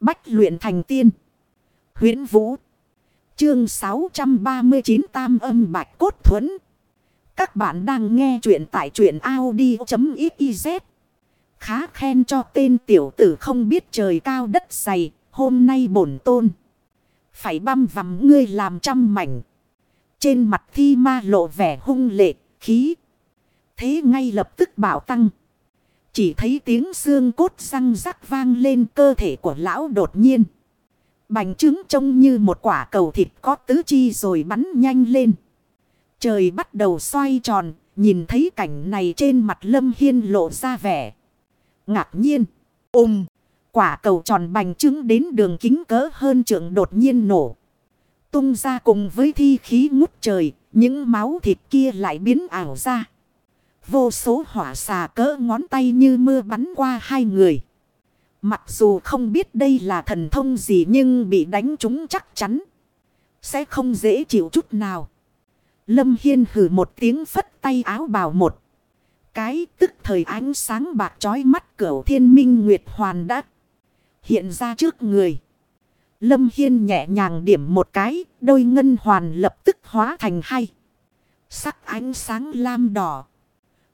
Bách luyện thành tiên. huyễn Vũ. Chương 639 Tam âm Bạch Cốt Thuẫn. Các bạn đang nghe truyện tại truyện Audi.xyz. Khá khen cho tên tiểu tử không biết trời cao đất dày. Hôm nay bổn tôn. Phải băm vằm ngươi làm trăm mảnh. Trên mặt thi ma lộ vẻ hung lệ, khí. Thế ngay lập tức bảo tăng. Chỉ thấy tiếng xương cốt răng rắc vang lên cơ thể của lão đột nhiên. Bành trứng trông như một quả cầu thịt có tứ chi rồi bắn nhanh lên. Trời bắt đầu xoay tròn, nhìn thấy cảnh này trên mặt Lâm Hiên lộ ra vẻ. Ngạc nhiên, ôm, quả cầu tròn bành trứng đến đường kính cỡ hơn trượng đột nhiên nổ. Tung ra cùng với thi khí ngút trời, những máu thịt kia lại biến ảo ra. Vô số hỏa xà cỡ ngón tay như mưa bắn qua hai người. Mặc dù không biết đây là thần thông gì nhưng bị đánh chúng chắc chắn. Sẽ không dễ chịu chút nào. Lâm Hiên hử một tiếng phất tay áo bào một. Cái tức thời ánh sáng bạc trói mắt cửu thiên minh nguyệt hoàn đã hiện ra trước người. Lâm Hiên nhẹ nhàng điểm một cái, đôi ngân hoàn lập tức hóa thành hai. Sắc ánh sáng lam đỏ.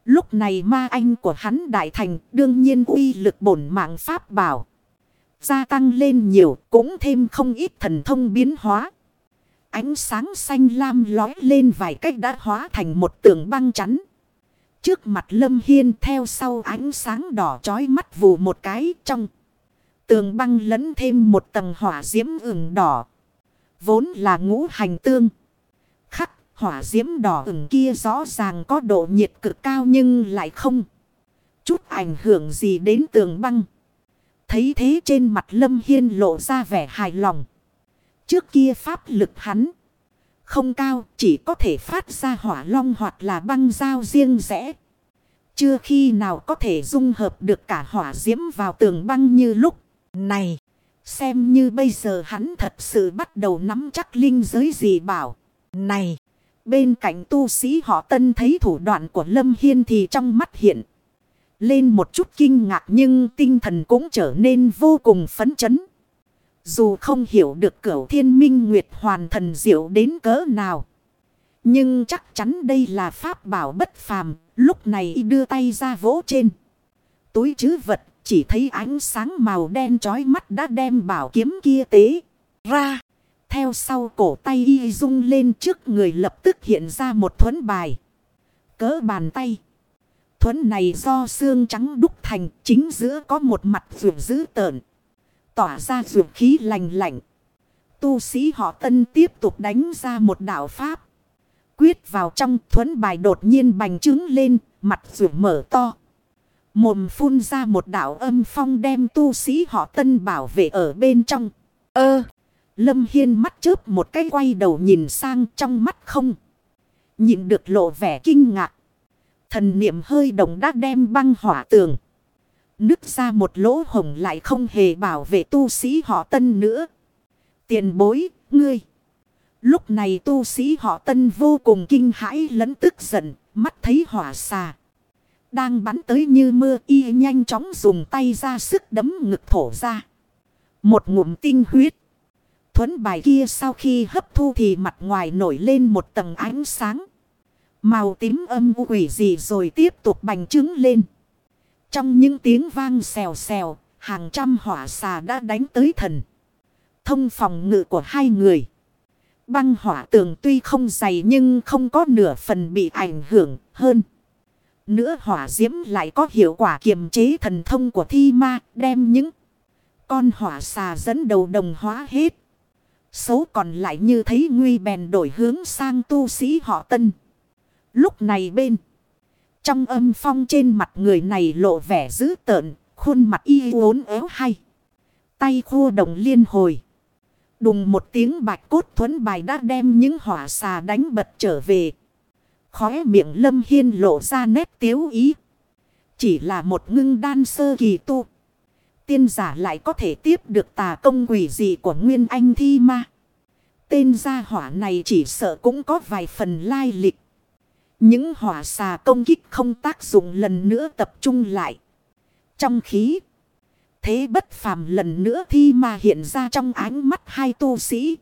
Lúc này ma anh của hắn đại thành, đương nhiên uy lực bổn mạng pháp bảo. Gia tăng lên nhiều, cũng thêm không ít thần thông biến hóa. Ánh sáng xanh lam lói lên vài cách đã hóa thành một tường băng chắn. Trước mặt Lâm Hiên theo sau ánh sáng đỏ chói mắt vù một cái trong. Tường băng lẫn thêm một tầng hỏa diễm ửng đỏ. Vốn là ngũ hành tương. Hỏa diễm đỏ ửng kia rõ ràng có độ nhiệt cực cao nhưng lại không. Chút ảnh hưởng gì đến tường băng. Thấy thế trên mặt Lâm Hiên lộ ra vẻ hài lòng. Trước kia pháp lực hắn không cao chỉ có thể phát ra hỏa long hoặc là băng dao riêng rẽ. Chưa khi nào có thể dung hợp được cả hỏa diễm vào tường băng như lúc này. Xem như bây giờ hắn thật sự bắt đầu nắm chắc linh giới gì bảo. Này, bên cạnh tu sĩ họ tân thấy thủ đoạn của Lâm Hiên thì trong mắt hiện. Lên một chút kinh ngạc nhưng tinh thần cũng trở nên vô cùng phấn chấn. Dù không hiểu được cửu thiên minh nguyệt hoàn thần diệu đến cỡ nào. Nhưng chắc chắn đây là pháp bảo bất phàm. Lúc này đưa tay ra vỗ trên. Túi chứ vật, chỉ thấy ánh sáng màu đen chói mắt đã đem bảo kiếm kia tế ra. Theo sau cổ tay y rung lên trước người lập tức hiện ra một thuấn bài. Cỡ bàn tay. thuấn này do xương trắng đúc thành chính giữa có một mặt vượt dữ tợn. Tỏa ra vượt khí lành lạnh. Tu sĩ họ tân tiếp tục đánh ra một đạo pháp. Quyết vào trong thuấn bài đột nhiên bành trướng lên, mặt vượt mở to. Mồm phun ra một đạo âm phong đem tu sĩ họ tân bảo vệ ở bên trong. Ơ! Lâm Hiên mắt chớp một cái quay đầu nhìn sang trong mắt không. Nhìn được lộ vẻ kinh ngạc. Thần niệm hơi động đã đem băng hỏa tường. Nứt ra một lỗ hồng lại không hề bảo vệ tu sĩ họ tân nữa. Tiền bối, ngươi. Lúc này tu sĩ họ tân vô cùng kinh hãi lẫn tức giận, mắt thấy hỏa xà. Đang bắn tới như mưa y nhanh chóng dùng tay ra sức đấm ngực thổ ra. Một ngụm tinh huyết. Thuấn bài kia sau khi hấp thu thì mặt ngoài nổi lên một tầng ánh sáng. Màu tím âm u quỷ gì rồi tiếp tục bành trướng lên. Trong những tiếng vang xèo xèo, hàng trăm hỏa xà đã đánh tới thần. Thông phòng ngự của hai người. Băng hỏa tường tuy không dày nhưng không có nửa phần bị ảnh hưởng hơn. Nữa hỏa diễm lại có hiệu quả kiềm chế thần thông của thi ma đem những con hỏa xà dẫn đầu đồng hóa hết. Xấu còn lại như thấy nguy bèn đổi hướng sang tu sĩ họ tân. Lúc này bên. Trong âm phong trên mặt người này lộ vẻ dữ tợn. Khuôn mặt y uốn éo hay. Tay khô đồng liên hồi. Đùng một tiếng bạch cốt thuẫn bài đã đem những hỏa xà đánh bật trở về. Khóe miệng lâm hiên lộ ra nét tiếu ý. Chỉ là một ngưng đan sơ kỳ tu. Tiên giả lại có thể tiếp được tà công quỷ dị của Nguyên Anh Thi Ma. Tên gia hỏa này chỉ sợ cũng có vài phần lai lịch. Những hỏa xà công kích không tác dụng lần nữa tập trung lại. Trong khí. thế bất phàm lần nữa thi ma hiện ra trong ánh mắt hai tu sĩ.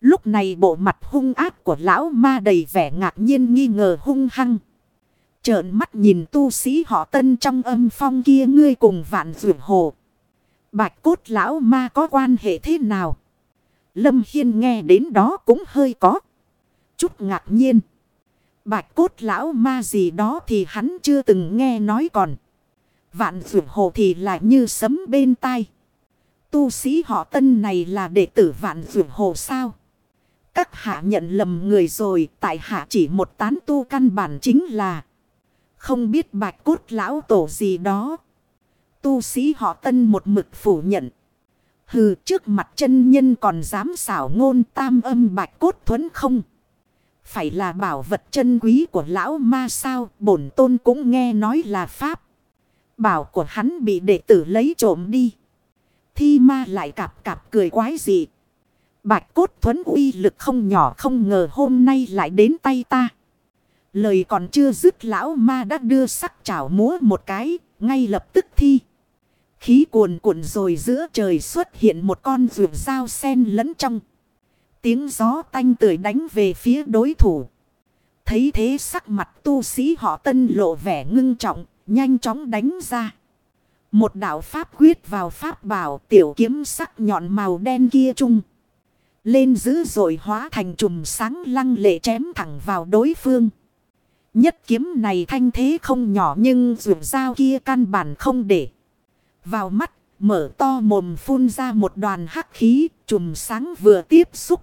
Lúc này bộ mặt hung ác của lão ma đầy vẻ ngạc nhiên nghi ngờ hung hăng. Trợn mắt nhìn tu sĩ họ tân trong âm phong kia, ngươi cùng vạn rượu hồ. Bạch cốt lão ma có quan hệ thế nào? Lâm Hiên nghe đến đó cũng hơi có. Chút ngạc nhiên. Bạch cốt lão ma gì đó thì hắn chưa từng nghe nói còn. Vạn rượu hồ thì lại như sấm bên tai. Tu sĩ họ tân này là đệ tử vạn rượu hồ sao? Các hạ nhận lầm người rồi. Tại hạ chỉ một tán tu căn bản chính là. Không biết bạch cốt lão tổ gì đó. Tu sĩ họ tân một mực phủ nhận. Hừ trước mặt chân nhân còn dám xảo ngôn tam âm bạch cốt thuẫn không. Phải là bảo vật chân quý của lão ma sao bổn tôn cũng nghe nói là pháp. Bảo của hắn bị đệ tử lấy trộm đi. Thi ma lại cạp cạp cười quái dị. Bạch cốt thuẫn uy lực không nhỏ không ngờ hôm nay lại đến tay ta. Lời còn chưa dứt lão ma đã đưa sắc chảo múa một cái, ngay lập tức thi. Khí cuồn cuộn rồi giữa trời xuất hiện một con rượu dao sen lẫn trong. Tiếng gió tanh tưởi đánh về phía đối thủ. Thấy thế sắc mặt tu sĩ họ tân lộ vẻ ngưng trọng, nhanh chóng đánh ra. Một đạo pháp quyết vào pháp bảo tiểu kiếm sắc nhọn màu đen kia chung. Lên dữ rồi hóa thành trùm sáng lăng lệ chém thẳng vào đối phương. Nhất kiếm này thanh thế không nhỏ nhưng rượu dao kia căn bản không để. Vào mắt, mở to mồm phun ra một đoàn hắc khí, trùm sáng vừa tiếp xúc.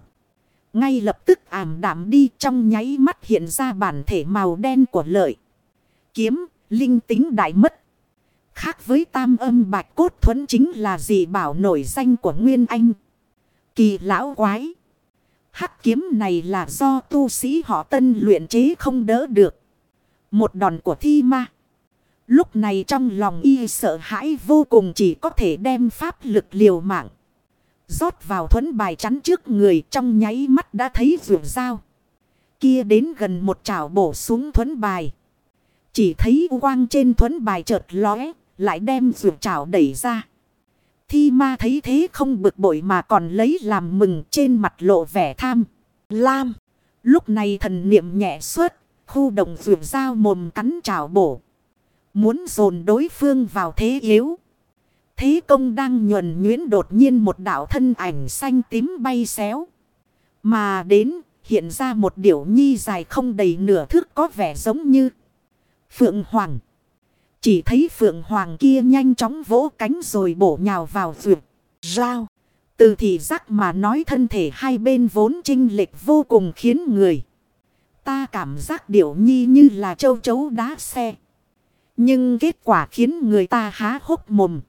Ngay lập tức ảm đạm đi trong nháy mắt hiện ra bản thể màu đen của lợi. Kiếm, linh tính đại mất. Khác với tam âm bạch cốt thuẫn chính là gì bảo nổi danh của Nguyên Anh. Kỳ lão quái. Hắc kiếm này là do tu sĩ họ tân luyện chế không đỡ được. Một đòn của thi ma. Lúc này trong lòng y sợ hãi vô cùng chỉ có thể đem pháp lực liều mạng. rót vào thuẫn bài chắn trước người trong nháy mắt đã thấy rượu dao. Kia đến gần một chảo bổ xuống thuẫn bài. Chỉ thấy quang trên thuẫn bài chợt lóe, lại đem rượu chảo đẩy ra. Thi ma thấy thế không bực bội mà còn lấy làm mừng trên mặt lộ vẻ tham. Lam. Lúc này thần niệm nhẹ suốt, khu động rượu dao mồm cắn chảo bổ. Muốn dồn đối phương vào thế yếu. Thế công đang nhuần nhuyễn đột nhiên một đảo thân ảnh xanh tím bay xéo. Mà đến, hiện ra một điểu nhi dài không đầy nửa thước có vẻ giống như Phượng Hoàng. Chỉ thấy Phượng Hoàng kia nhanh chóng vỗ cánh rồi bổ nhào vào vượt. Rao. Từ thị giác mà nói thân thể hai bên vốn trinh lệch vô cùng khiến người. Ta cảm giác điểu nhi như là châu chấu đá xe. Nhưng kết quả khiến người ta há hốc mồm.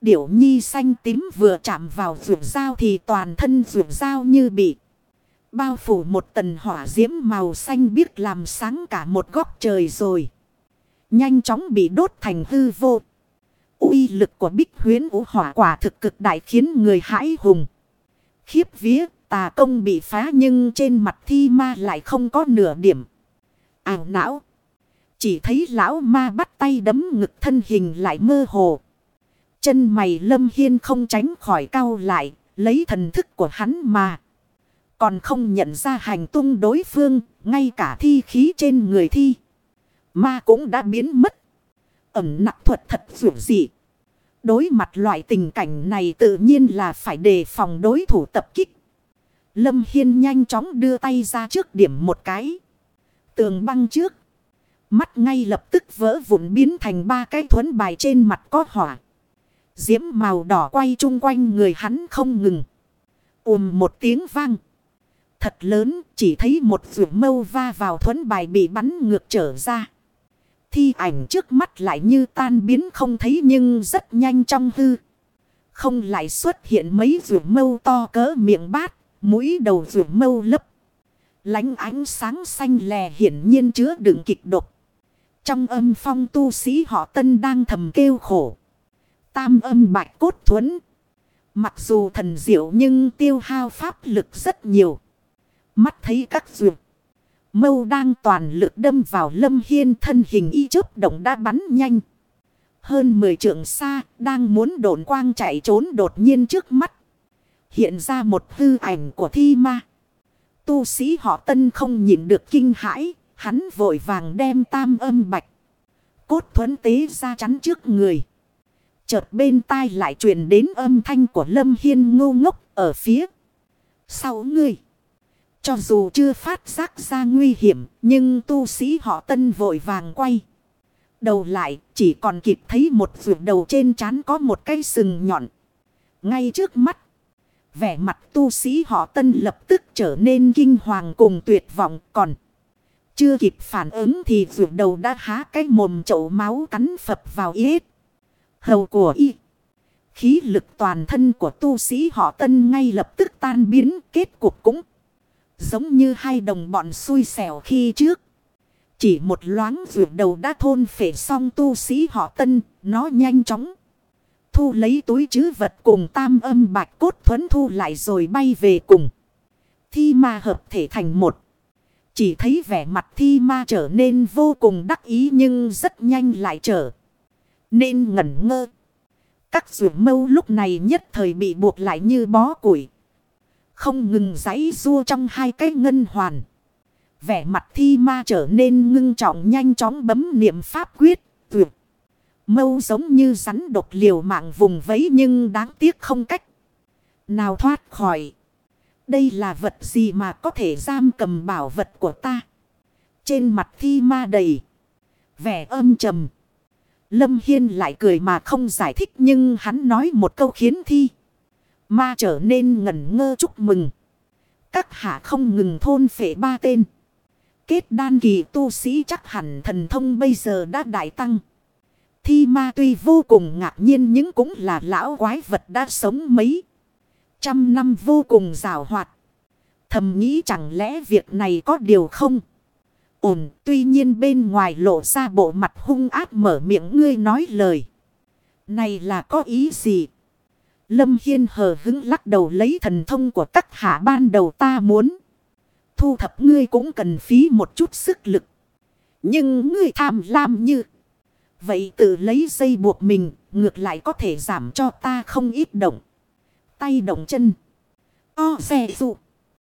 Điểu nhi xanh tím vừa chạm vào rượu dao thì toàn thân rượu dao như bị bao phủ một tần hỏa diễm màu xanh biết làm sáng cả một góc trời rồi. Nhanh chóng bị đốt thành hư vô. uy lực của bích huyến vũ hỏa quả thực cực đại khiến người hãi hùng. Khiếp vía, tà công bị phá nhưng trên mặt thi ma lại không có nửa điểm. Ảo não. Chỉ thấy lão ma bắt tay đấm ngực thân hình lại mơ hồ. Chân mày lâm hiên không tránh khỏi cao lại, lấy thần thức của hắn mà. Còn không nhận ra hành tung đối phương, ngay cả thi khí trên người thi. Ma cũng đã biến mất. Ẩm nặng thuật thật dù dị. Đối mặt loại tình cảnh này tự nhiên là phải đề phòng đối thủ tập kích. Lâm Hiên nhanh chóng đưa tay ra trước điểm một cái. Tường băng trước. Mắt ngay lập tức vỡ vụn biến thành ba cái thuấn bài trên mặt có hỏa. Diễm màu đỏ quay chung quanh người hắn không ngừng. ùm một tiếng vang. Thật lớn chỉ thấy một rượu mâu va vào thuấn bài bị bắn ngược trở ra. Thi ảnh trước mắt lại như tan biến không thấy nhưng rất nhanh trong hư. Không lại xuất hiện mấy rượu mâu to cỡ miệng bát, mũi đầu rượu mâu lấp. Lánh ánh sáng xanh lè hiển nhiên chứa đựng kịch độc. Trong âm phong tu sĩ họ tân đang thầm kêu khổ. Tam âm bạch cốt thuẫn. Mặc dù thần diệu nhưng tiêu hao pháp lực rất nhiều. Mắt thấy các dược. Mâu đang toàn lực đâm vào lâm hiên thân hình y chớp động đã bắn nhanh. Hơn 10 trượng xa, đang muốn độn quang chạy trốn đột nhiên trước mắt. Hiện ra một hư ảnh của thi ma. Tu sĩ họ tân không nhìn được kinh hãi, hắn vội vàng đem tam âm bạch. Cốt thuẫn tế ra chắn trước người. Chợt bên tai lại truyền đến âm thanh của Lâm Hiên ngô ngốc ở phía sau ngươi. Cho dù chưa phát giác ra nguy hiểm, nhưng tu sĩ họ tân vội vàng quay. Đầu lại, chỉ còn kịp thấy một vượt đầu trên trán có một cây sừng nhọn. Ngay trước mắt, vẻ mặt tu sĩ họ tân lập tức trở nên kinh hoàng cùng tuyệt vọng còn. Chưa kịp phản ứng thì vượt đầu đã há cái mồm chậu máu cắn phập vào yết. Hầu của y. Khí lực toàn thân của tu sĩ họ tân ngay lập tức tan biến kết cục cũng. Giống như hai đồng bọn xui xẻo khi trước. Chỉ một loáng vượt đầu đã thôn phể xong tu sĩ họ tân, nó nhanh chóng. Thu lấy túi chứ vật cùng tam âm bạch cốt thuẫn thu lại rồi bay về cùng. Thi ma hợp thể thành một. Chỉ thấy vẻ mặt thi ma trở nên vô cùng đắc ý nhưng rất nhanh lại trở. Nên ngẩn ngơ. Các rượu mâu lúc này nhất thời bị buộc lại như bó củi. Không ngừng giấy rua trong hai cái ngân hoàn. Vẻ mặt thi ma trở nên ngưng trọng nhanh chóng bấm niệm pháp quyết. Tuyệt. Mâu giống như rắn độc liều mạng vùng vấy nhưng đáng tiếc không cách. Nào thoát khỏi. Đây là vật gì mà có thể giam cầm bảo vật của ta. Trên mặt thi ma đầy. Vẻ âm trầm. Lâm Hiên lại cười mà không giải thích nhưng hắn nói một câu khiến thi. Ma trở nên ngẩn ngơ chúc mừng. Các hạ không ngừng thôn phệ ba tên. Kết đan kỳ tu sĩ chắc hẳn thần thông bây giờ đã đại tăng. Thi ma tuy vô cùng ngạc nhiên nhưng cũng là lão quái vật đã sống mấy. Trăm năm vô cùng rào hoạt. Thầm nghĩ chẳng lẽ việc này có điều không? Ổn tuy nhiên bên ngoài lộ ra bộ mặt hung ác mở miệng ngươi nói lời. Này là có ý gì? Lâm Hiên hờ hứng lắc đầu lấy thần thông của các hạ ban đầu ta muốn. Thu thập ngươi cũng cần phí một chút sức lực. Nhưng ngươi tham lam như. Vậy tự lấy dây buộc mình, ngược lại có thể giảm cho ta không ít động. Tay động chân. O xe dụ.